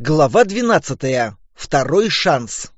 Глава 12. Второй шанс.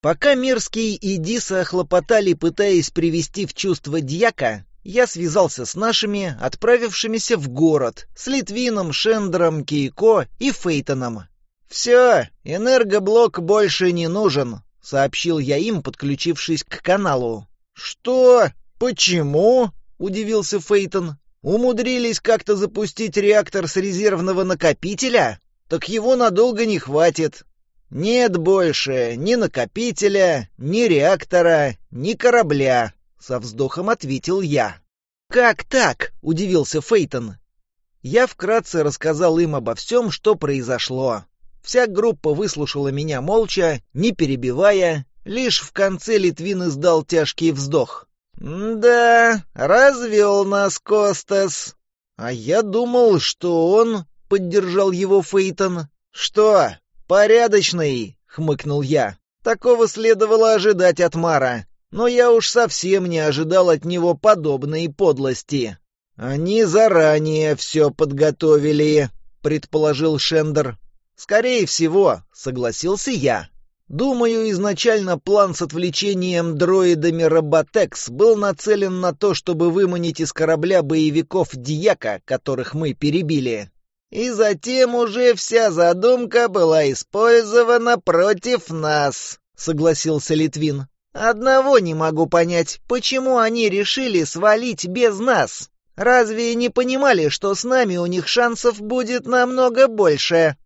Пока Мирский и Диса хлопотали, пытаясь привести в чувство дьяка, я связался с нашими, отправившимися в город, с Литвином, Шендером, Кейко и Фейтоном. «Все, энергоблок больше не нужен», — сообщил я им, подключившись к каналу. «Что? Почему?» — удивился Фейтон. «Умудрились как-то запустить реактор с резервного накопителя?» так его надолго не хватит. Нет больше ни накопителя, ни реактора, ни корабля, со вздохом ответил я. Как так? удивился Фейтон. Я вкратце рассказал им обо всем, что произошло. Вся группа выслушала меня молча, не перебивая, лишь в конце Литвин издал тяжкий вздох. «Да, развел нас Костас. А я думал, что он поддержал его Фейтон. «Что? Порядочный!» — хмыкнул я. «Такого следовало ожидать от Мара, но я уж совсем не ожидал от него подобной подлости». «Они заранее все подготовили», — предположил Шендер. «Скорее всего», — согласился я. Думаю, изначально план с отвлечением дроидами Роботекс был нацелен на то, чтобы выманить из корабля боевиков Дьяка, которых мы перебили и затем уже вся задумка была использована против нас», — согласился Литвин. «Одного не могу понять, почему они решили свалить без нас? Разве не понимали, что с нами у них шансов будет намного больше?»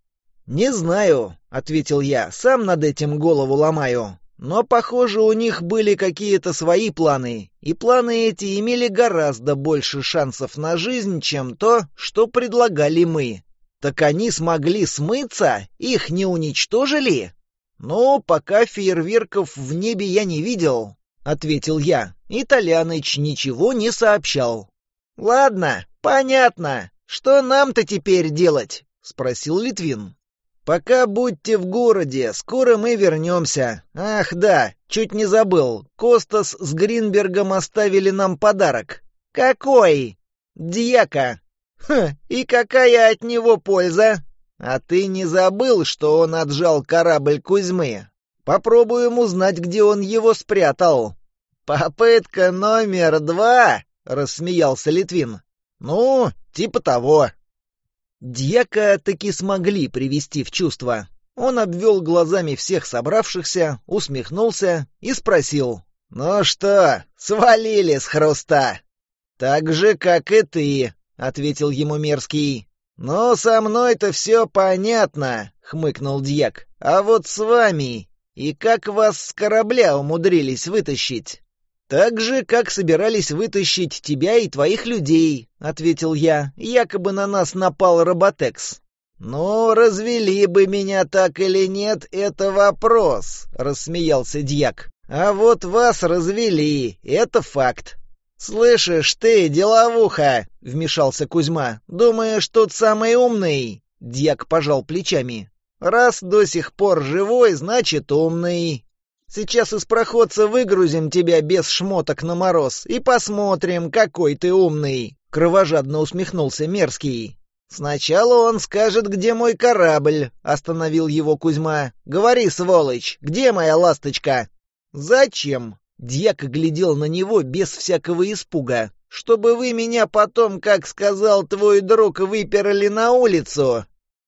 «Не знаю», — ответил я, — «сам над этим голову ломаю». Но, похоже, у них были какие-то свои планы, и планы эти имели гораздо больше шансов на жизнь, чем то, что предлагали мы. Так они смогли смыться? Их не уничтожили? «Ну, пока фейерверков в небе я не видел», — ответил я. Италяныч ничего не сообщал. «Ладно, понятно. Что нам-то теперь делать?» — спросил Литвин. «Пока будьте в городе, скоро мы вернемся. Ах да, чуть не забыл, Костас с Гринбергом оставили нам подарок». «Какой?» «Дьяка». «Ха, и какая от него польза?» «А ты не забыл, что он отжал корабль Кузьмы? Попробуем узнать, где он его спрятал». «Попытка номер два», — рассмеялся Литвин. «Ну, типа того», Дьяка таки смогли привести в чувство. Он обвел глазами всех собравшихся, усмехнулся и спросил. «Ну что, свалили с хруста?» «Так же, как и ты», — ответил ему Мерзкий. "Но со мной-то все понятно», — хмыкнул Дьяк. «А вот с вами...» И как вас с корабля умудрились вытащить? «Так же, как собирались вытащить тебя и твоих людей», — ответил я. «Якобы на нас напал Роботекс». Но развели бы меня так или нет, это вопрос», — рассмеялся дьяк. «А вот вас развели, это факт». «Слышишь ты, деловуха!» — вмешался Кузьма. «Думаешь, тот самый умный?» Дьяк пожал плечами. «Раз до сих пор живой, значит умный. Сейчас из проходца выгрузим тебя без шмоток на мороз и посмотрим, какой ты умный!» — кровожадно усмехнулся Мерзкий. «Сначала он скажет, где мой корабль», — остановил его Кузьма. «Говори, сволочь, где моя ласточка?» «Зачем?» — дьяк глядел на него без всякого испуга. «Чтобы вы меня потом, как сказал твой друг, выперли на улицу?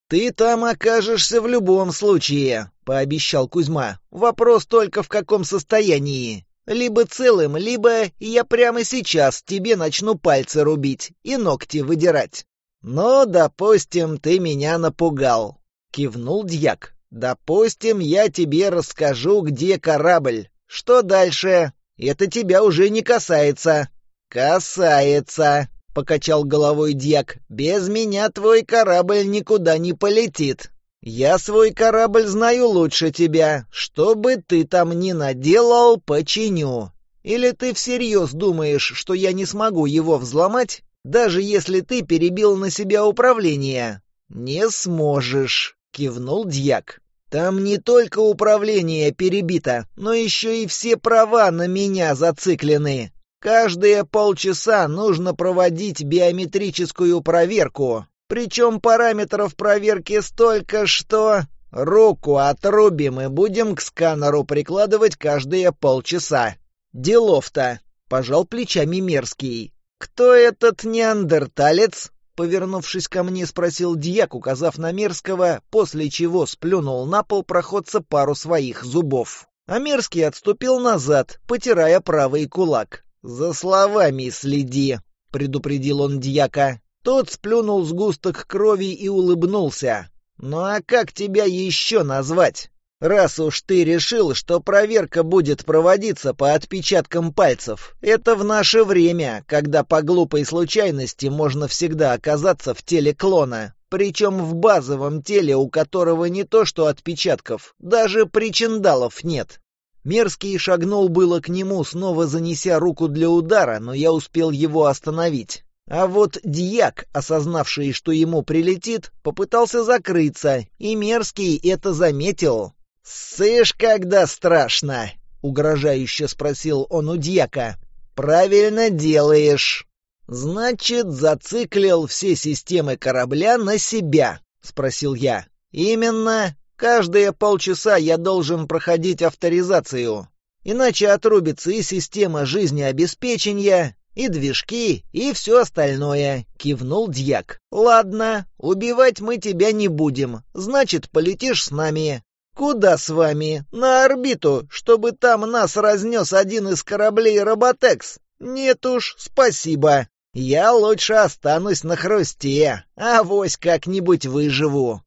«Ты там окажешься в любом случае», — пообещал Кузьма. «Вопрос только в каком состоянии. Либо целым, либо я прямо сейчас тебе начну пальцы рубить и ногти выдирать». Но допустим, ты меня напугал», — кивнул дьяк. «Допустим, я тебе расскажу, где корабль. Что дальше? Это тебя уже не касается». «Касается», покачал головой Дьяк. «Без меня твой корабль никуда не полетит. Я свой корабль знаю лучше тебя. Что бы ты там ни наделал, починю. Или ты всерьез думаешь, что я не смогу его взломать, даже если ты перебил на себя управление?» «Не сможешь», — кивнул Дьяк. «Там не только управление перебито, но еще и все права на меня зациклены. Каждые полчаса нужно проводить биометрическую проверку. Причем параметров проверки столько, что... Руку отрубим и будем к сканеру прикладывать каждые полчаса. Делов-то. Пожал плечами мерзкий. Кто этот неандерталец? Повернувшись ко мне, спросил дьяк, указав на мерзкого, после чего сплюнул на пол проходца пару своих зубов. А мерзкий отступил назад, потирая правый кулак. «За словами следи», — предупредил он дьяка. Тот сплюнул сгусток крови и улыбнулся. «Ну а как тебя еще назвать? Раз уж ты решил, что проверка будет проводиться по отпечаткам пальцев, это в наше время, когда по глупой случайности можно всегда оказаться в теле клона, причем в базовом теле, у которого не то что отпечатков, даже причиндалов нет. Мерзкий шагнул было к нему, снова занеся руку для удара, но я успел его остановить. А вот дьяк, осознавший, что ему прилетит, попытался закрыться, и Мерзкий это заметил. «Сышь, когда страшно!» — угрожающе спросил он у дьяка. «Правильно делаешь!» «Значит, зациклил все системы корабля на себя», — спросил я. «Именно. Каждые полчаса я должен проходить авторизацию, иначе отрубится и система жизнеобеспечения, и движки, и все остальное», — кивнул дьяк. «Ладно, убивать мы тебя не будем, значит, полетишь с нами». «Куда с вами? На орбиту, чтобы там нас разнес один из кораблей «Роботекс». Нет уж, спасибо. Я лучше останусь на хрусте, а вось как-нибудь выживу».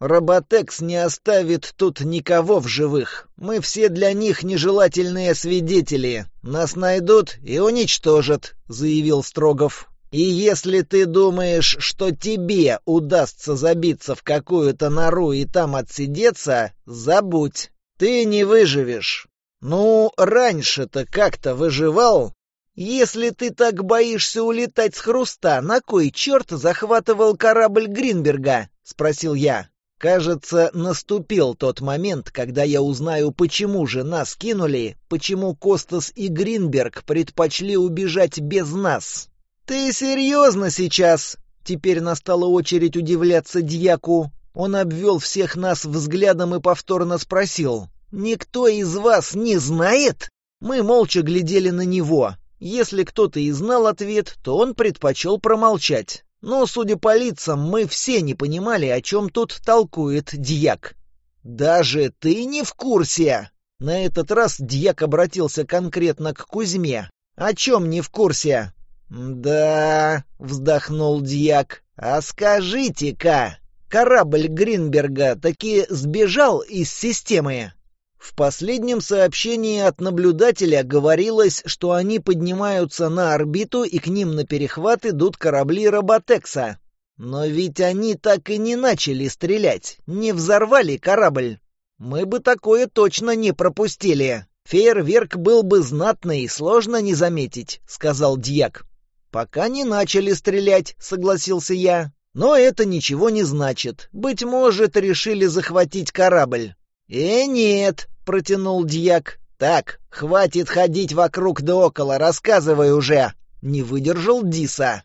Роботекс не оставит тут никого в живых. Мы все для них нежелательные свидетели. Нас найдут и уничтожат, заявил Строгов. И если ты думаешь, что тебе удастся забиться в какую-то нору и там отсидеться, забудь. Ты не выживешь. Ну, раньше-то как-то выживал. Если ты так боишься улетать с хруста, на кой черт захватывал корабль Гринберга? — спросил я. Кажется, наступил тот момент, когда я узнаю, почему же нас кинули, почему Костас и Гринберг предпочли убежать без нас. «Ты серьезно сейчас?» Теперь настала очередь удивляться дьяку. Он обвел всех нас взглядом и повторно спросил. «Никто из вас не знает?» Мы молча глядели на него. Если кто-то и знал ответ, то он предпочел промолчать. Но, судя по лицам, мы все не понимали, о чем тут толкует дьяк. «Даже ты не в курсе!» На этот раз дьяк обратился конкретно к Кузьме. «О чем не в курсе?» «Да...» — вздохнул дьяк. «А скажите-ка, корабль Гринберга таки сбежал из системы?» В последнем сообщении от наблюдателя говорилось, что они поднимаются на орбиту и к ним на перехват идут корабли Роботекса. Но ведь они так и не начали стрелять, не взорвали корабль. Мы бы такое точно не пропустили. Фейерверк был бы знатный, сложно не заметить, сказал Дьяк. Пока не начали стрелять, согласился я. Но это ничего не значит. Быть может, решили захватить корабль. «Э, нет, — протянул дьяк. «Так, хватит ходить вокруг да около, рассказывай уже!» Не выдержал Диса.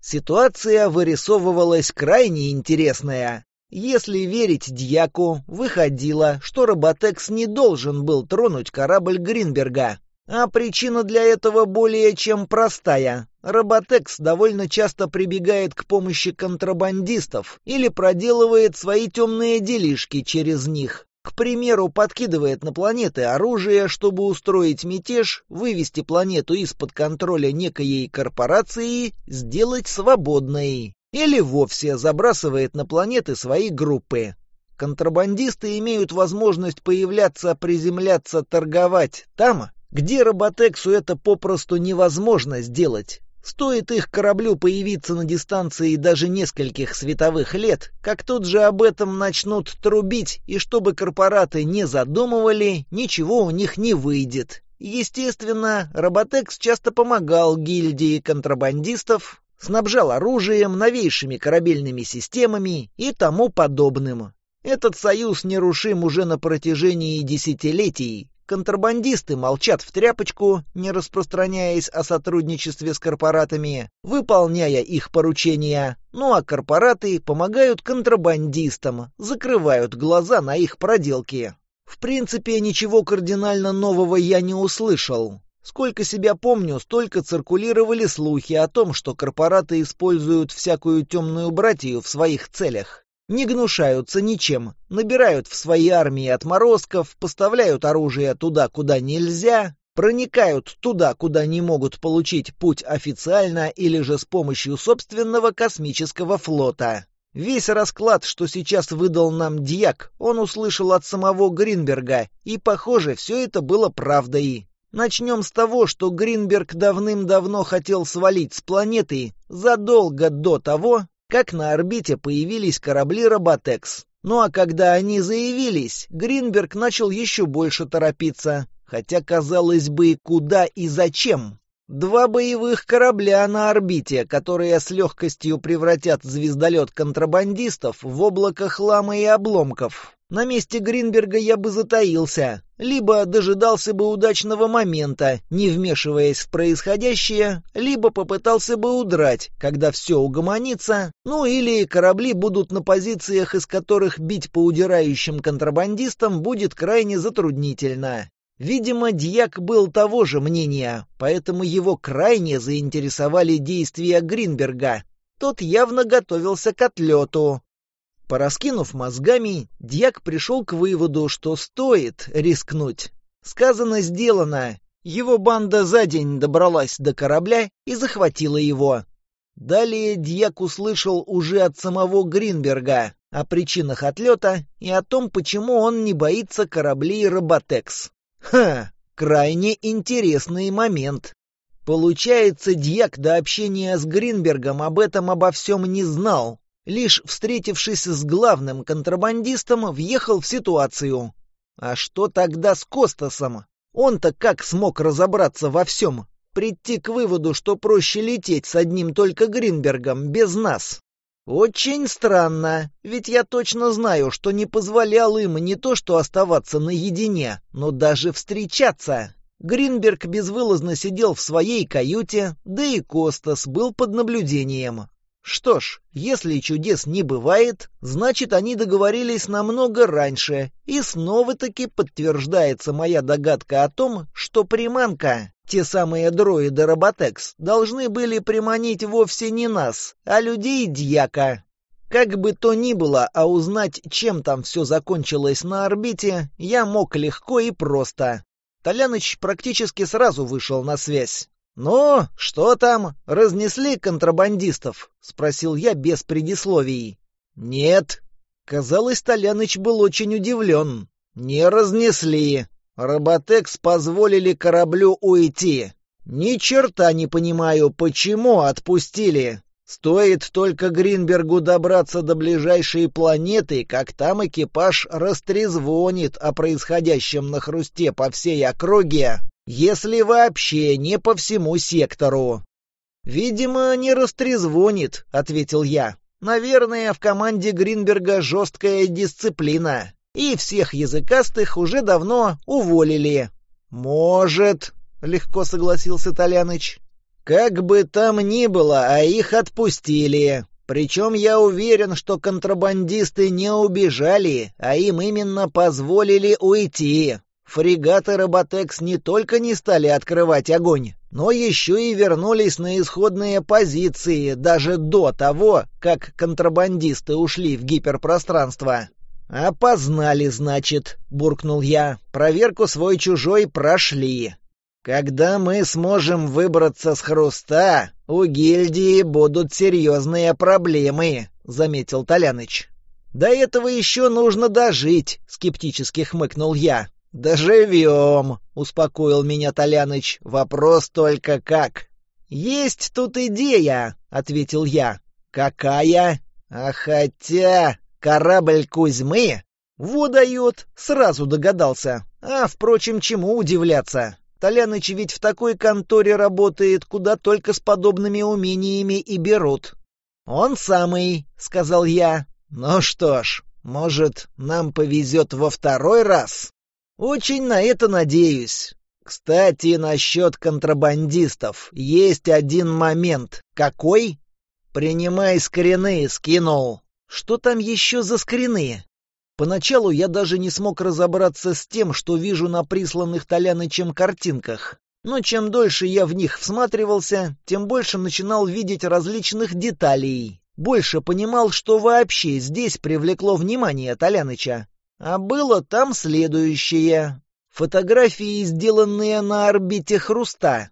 Ситуация вырисовывалась крайне интересная. Если верить дьяку, выходило, что Роботекс не должен был тронуть корабль Гринберга. А причина для этого более чем простая. Роботекс довольно часто прибегает к помощи контрабандистов или проделывает свои темные делишки через них к примеру, подкидывает на планеты оружие, чтобы устроить мятеж, вывести планету из-под контроля некоей корпорации, сделать свободной. Или вовсе забрасывает на планеты свои группы. Контрабандисты имеют возможность появляться, приземляться, торговать там, где роботексу это попросту невозможно сделать. Стоит их кораблю появиться на дистанции даже нескольких световых лет, как тут же об этом начнут трубить, и чтобы корпораты не задумывали, ничего у них не выйдет. Естественно, Роботекс часто помогал гильдии контрабандистов, снабжал оружием, новейшими корабельными системами и тому подобным. Этот союз нерушим уже на протяжении десятилетий, контрабандисты молчат в тряпочку, не распространяясь о сотрудничестве с корпоратами, выполняя их поручения, ну а корпораты помогают контрабандистам, закрывают глаза на их проделки. В принципе, ничего кардинально нового я не услышал. Сколько себя помню, столько циркулировали слухи о том, что корпораты используют всякую темную братью в своих целях не гнушаются ничем, набирают в свои армии отморозков, поставляют оружие туда, куда нельзя, проникают туда, куда не могут получить путь официально или же с помощью собственного космического флота. Весь расклад, что сейчас выдал нам Дьяк, он услышал от самого Гринберга, и, похоже, все это было правдой. Начнем с того, что Гринберг давным-давно хотел свалить с планеты задолго до того, как на орбите появились корабли «Роботекс». Ну а когда они заявились, Гринберг начал еще больше торопиться. Хотя, казалось бы, куда и зачем? Два боевых корабля на орбите, которые с легкостью превратят звездолет контрабандистов в облако хлама и обломков. На месте Гринберга я бы затаился, либо дожидался бы удачного момента, не вмешиваясь в происходящее, либо попытался бы удрать, когда все угомонится, ну или корабли будут на позициях, из которых бить по удирающим контрабандистам будет крайне затруднительно. Видимо, Дьяк был того же мнения, поэтому его крайне заинтересовали действия Гринберга. Тот явно готовился к отлету, Пораскинув мозгами, дьяк пришел к выводу, что стоит рискнуть. Сказано, сделано. Его банда за день добралась до корабля и захватила его. Далее дьяк услышал уже от самого Гринберга о причинах отлета и о том, почему он не боится кораблей «Роботекс». Ха, крайне интересный момент. Получается, дьяк до общения с Гринбергом об этом обо всем не знал, лишь встретившись с главным контрабандистом, въехал в ситуацию. А что тогда с Костасом? Он-то как смог разобраться во всем? Прийти к выводу, что проще лететь с одним только Гринбергом, без нас. Очень странно, ведь я точно знаю, что не позволял им не то что оставаться наедине, но даже встречаться. Гринберг безвылазно сидел в своей каюте, да и Костас был под наблюдением. Что ж, если чудес не бывает, значит, они договорились намного раньше, и снова-таки подтверждается моя догадка о том, что приманка, те самые дроиды Роботекс, должны были приманить вовсе не нас, а людей Дьяка. Как бы то ни было, а узнать, чем там все закончилось на орбите, я мог легко и просто. Толяныч практически сразу вышел на связь. «Ну, что там, разнесли контрабандистов?» — спросил я без предисловий. «Нет». Казалось, Толяныч был очень удивлен. «Не разнесли. Роботекс позволили кораблю уйти. Ни черта не понимаю, почему отпустили. Стоит только Гринбергу добраться до ближайшей планеты, как там экипаж растрезвонит о происходящем на хрусте по всей округе, если вообще не по всему сектору. «Видимо, не растрезвонит», — ответил я. «Наверное, в команде Гринберга жесткая дисциплина, и всех языкастых уже давно уволили». «Может», — легко согласился Толяныч. «Как бы там ни было, а их отпустили. Причем я уверен, что контрабандисты не убежали, а им именно позволили уйти. Фрегаты «Роботекс» не только не стали открывать огонь, но еще и вернулись на исходные позиции даже до того, как контрабандисты ушли в гиперпространство. «Опознали, значит», — буркнул я. «Проверку свой-чужой прошли. Когда мы сможем выбраться с хруста, у гильдии будут серьезные проблемы», — заметил Толяныч. «До этого еще нужно дожить», — скептически хмыкнул я. «Доживем», — успокоил меня Толяныч. «Вопрос только как». «Есть тут идея», — ответил я. «Какая?» «А хотя корабль Кузьмы...» «Водает!» — сразу догадался. «А, впрочем, чему удивляться? Толяныч ведь в такой конторе работает, куда только с подобными умениями и берут». «Он самый», — сказал я. «Ну что ж, может, нам повезет во второй раз?» «Очень на это надеюсь. Кстати, насчет контрабандистов. Есть один момент. Какой?» «Принимай скрины, скинул». «Что там еще за скрины?» Поначалу я даже не смог разобраться с тем, что вижу на присланных Толянычем картинках. Но чем дольше я в них всматривался, тем больше начинал видеть различных деталей. Больше понимал, что вообще здесь привлекло внимание Толяныча. А было там следующее. Фотографии, сделанные на орбите Хруста.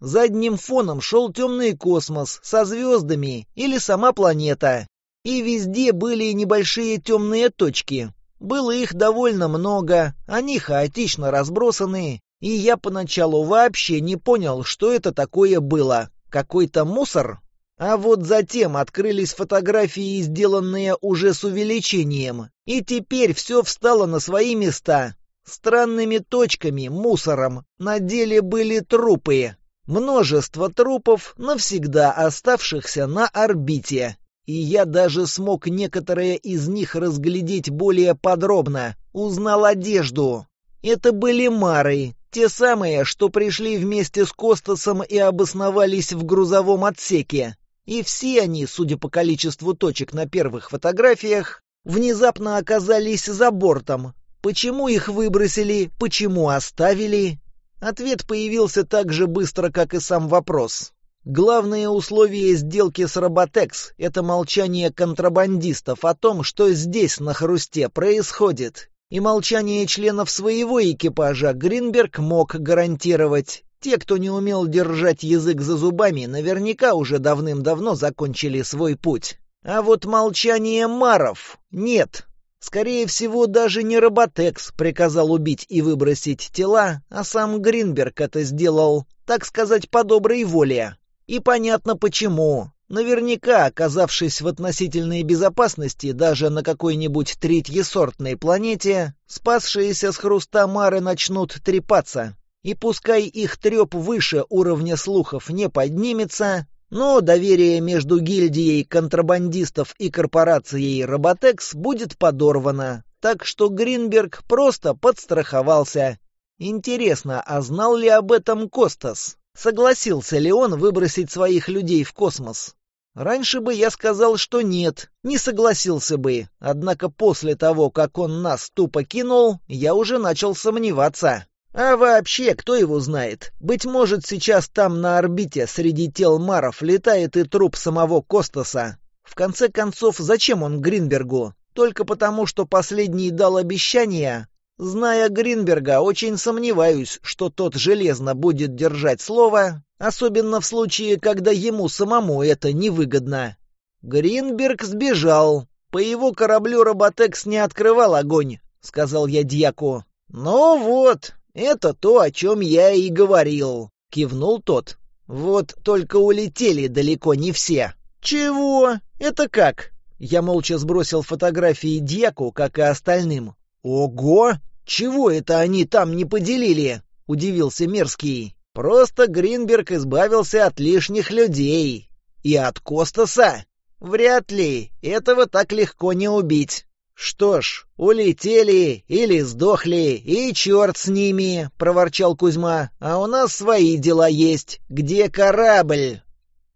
Задним фоном шел темный космос со звездами или сама планета. И везде были небольшие темные точки. Было их довольно много, они хаотично разбросаны, и я поначалу вообще не понял, что это такое было. Какой-то мусор? А вот затем открылись фотографии, сделанные уже с увеличением. И теперь все встало на свои места. Странными точками, мусором, на деле были трупы. Множество трупов, навсегда оставшихся на орбите. И я даже смог некоторые из них разглядеть более подробно. Узнал одежду. Это были мары, те самые, что пришли вместе с Костасом и обосновались в грузовом отсеке. И все они, судя по количеству точек на первых фотографиях, внезапно оказались за бортом. Почему их выбросили, почему оставили? Ответ появился так же быстро, как и сам вопрос. Главное условие сделки с Роботекс — это молчание контрабандистов о том, что здесь, на хрусте, происходит. И молчание членов своего экипажа Гринберг мог гарантировать. Те, кто не умел держать язык за зубами, наверняка уже давным-давно закончили свой путь. А вот молчание Маров нет. Скорее всего, даже не Роботекс приказал убить и выбросить тела, а сам Гринберг это сделал, так сказать, по доброй воле. И понятно почему. Наверняка, оказавшись в относительной безопасности даже на какой-нибудь третьесортной планете, спасшиеся с хруста Мары начнут трепаться, и пускай их треп выше уровня слухов не поднимется, но доверие между гильдией контрабандистов и корпорацией «Роботекс» будет подорвано, так что Гринберг просто подстраховался. Интересно, а знал ли об этом Костас? Согласился ли он выбросить своих людей в космос? Раньше бы я сказал, что нет, не согласился бы, однако после того, как он нас тупо кинул, я уже начал сомневаться. А вообще, кто его знает? Быть может, сейчас там на орбите среди тел Маров летает и труп самого Костаса. В конце концов, зачем он Гринбергу? Только потому, что последний дал обещание? Зная Гринберга, очень сомневаюсь, что тот железно будет держать слово, особенно в случае, когда ему самому это невыгодно. Гринберг сбежал. По его кораблю Роботекс не открывал огонь, сказал я дьяку. Ну вот, «Это то, о чем я и говорил», — кивнул тот. «Вот только улетели далеко не все». «Чего? Это как?» Я молча сбросил фотографии Дьяку, как и остальным. «Ого! Чего это они там не поделили?» — удивился Мерзкий. «Просто Гринберг избавился от лишних людей. И от Костаса. Вряд ли. Этого так легко не убить». «Что ж, улетели или сдохли, и черт с ними!» — проворчал Кузьма. «А у нас свои дела есть. Где корабль?»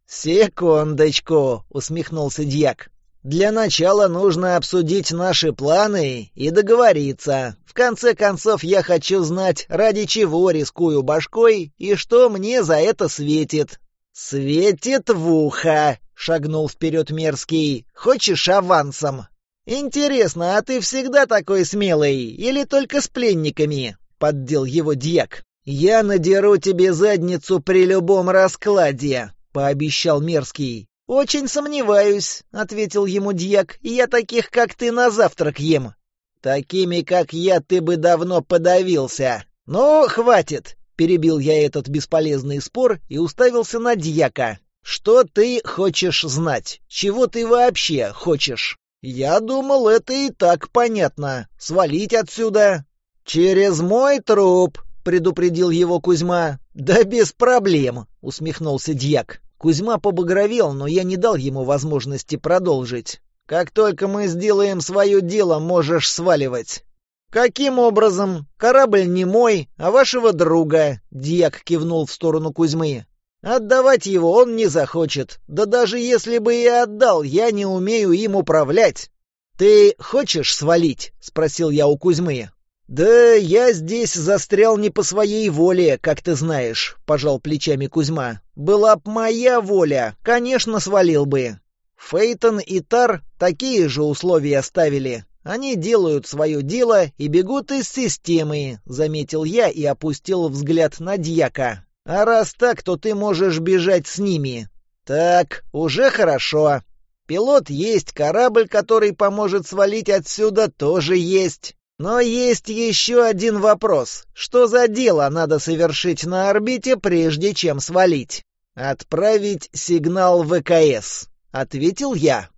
«Секундочку!» — усмехнулся Дьяк. «Для начала нужно обсудить наши планы и договориться. В конце концов, я хочу знать, ради чего рискую башкой и что мне за это светит». «Светит в ухо!» — шагнул вперед Мерзкий. «Хочешь авансом?» «Интересно, а ты всегда такой смелый или только с пленниками?» — поддел его дьяк. «Я надеру тебе задницу при любом раскладе», — пообещал мерзкий. «Очень сомневаюсь», — ответил ему дьяк. «Я таких, как ты, на завтрак ем». «Такими, как я, ты бы давно подавился». «Ну, хватит», — перебил я этот бесполезный спор и уставился на дьяка. «Что ты хочешь знать? Чего ты вообще хочешь?» «Я думал, это и так понятно. Свалить отсюда!» «Через мой труп!» — предупредил его Кузьма. «Да без проблем!» — усмехнулся дьяк. Кузьма побагровел, но я не дал ему возможности продолжить. «Как только мы сделаем свое дело, можешь сваливать». «Каким образом? Корабль не мой, а вашего друга», — дьяк кивнул в сторону Кузьмы. Отдавать его он не захочет. Да даже если бы и отдал, я не умею им управлять. «Ты хочешь свалить?» — спросил я у Кузьмы. «Да я здесь застрял не по своей воле, как ты знаешь», — пожал плечами Кузьма. «Была б моя воля, конечно, свалил бы». Фейтон и Тар такие же условия ставили. Они делают свое дело и бегут из системы, заметил я и опустил взгляд на Дьяка. А раз так, то ты можешь бежать с ними. Так, уже хорошо. Пилот есть, корабль, который поможет свалить отсюда, тоже есть. Но есть еще один вопрос. Что за дело надо совершить на орбите, прежде чем свалить? «Отправить сигнал ВКС», — ответил я.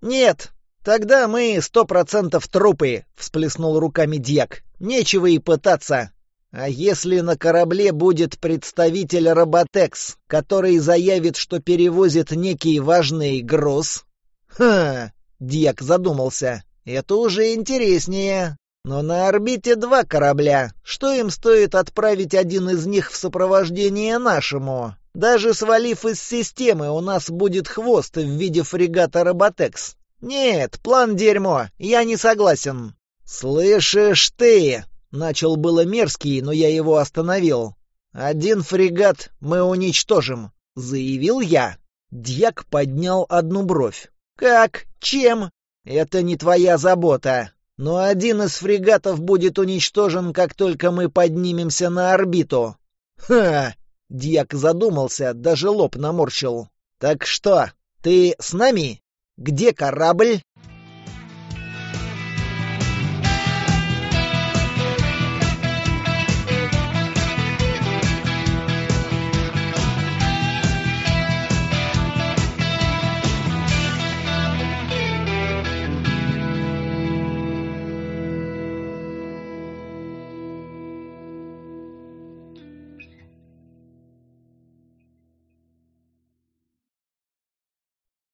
«Нет, тогда мы сто процентов трупы», — всплеснул руками Дьяк. «Нечего и пытаться. А если на корабле будет представитель Роботекс, который заявит, что перевозит некий важный груз? Ха, Дьяк задумался. Это уже интереснее. Но на орбите два корабля. Что им стоит отправить один из них в сопровождение нашему? Даже свалив из системы, у нас будет хвост в виде фрегата Роботекс. Нет, план дерьмо. Я не согласен. Слышишь ты, Начал было мерзкий, но я его остановил. «Один фрегат мы уничтожим», — заявил я. Дьяк поднял одну бровь. «Как? Чем?» «Это не твоя забота. Но один из фрегатов будет уничтожен, как только мы поднимемся на орбиту». «Ха!» — Дьяк задумался, даже лоб наморщил. «Так что, ты с нами? Где корабль?»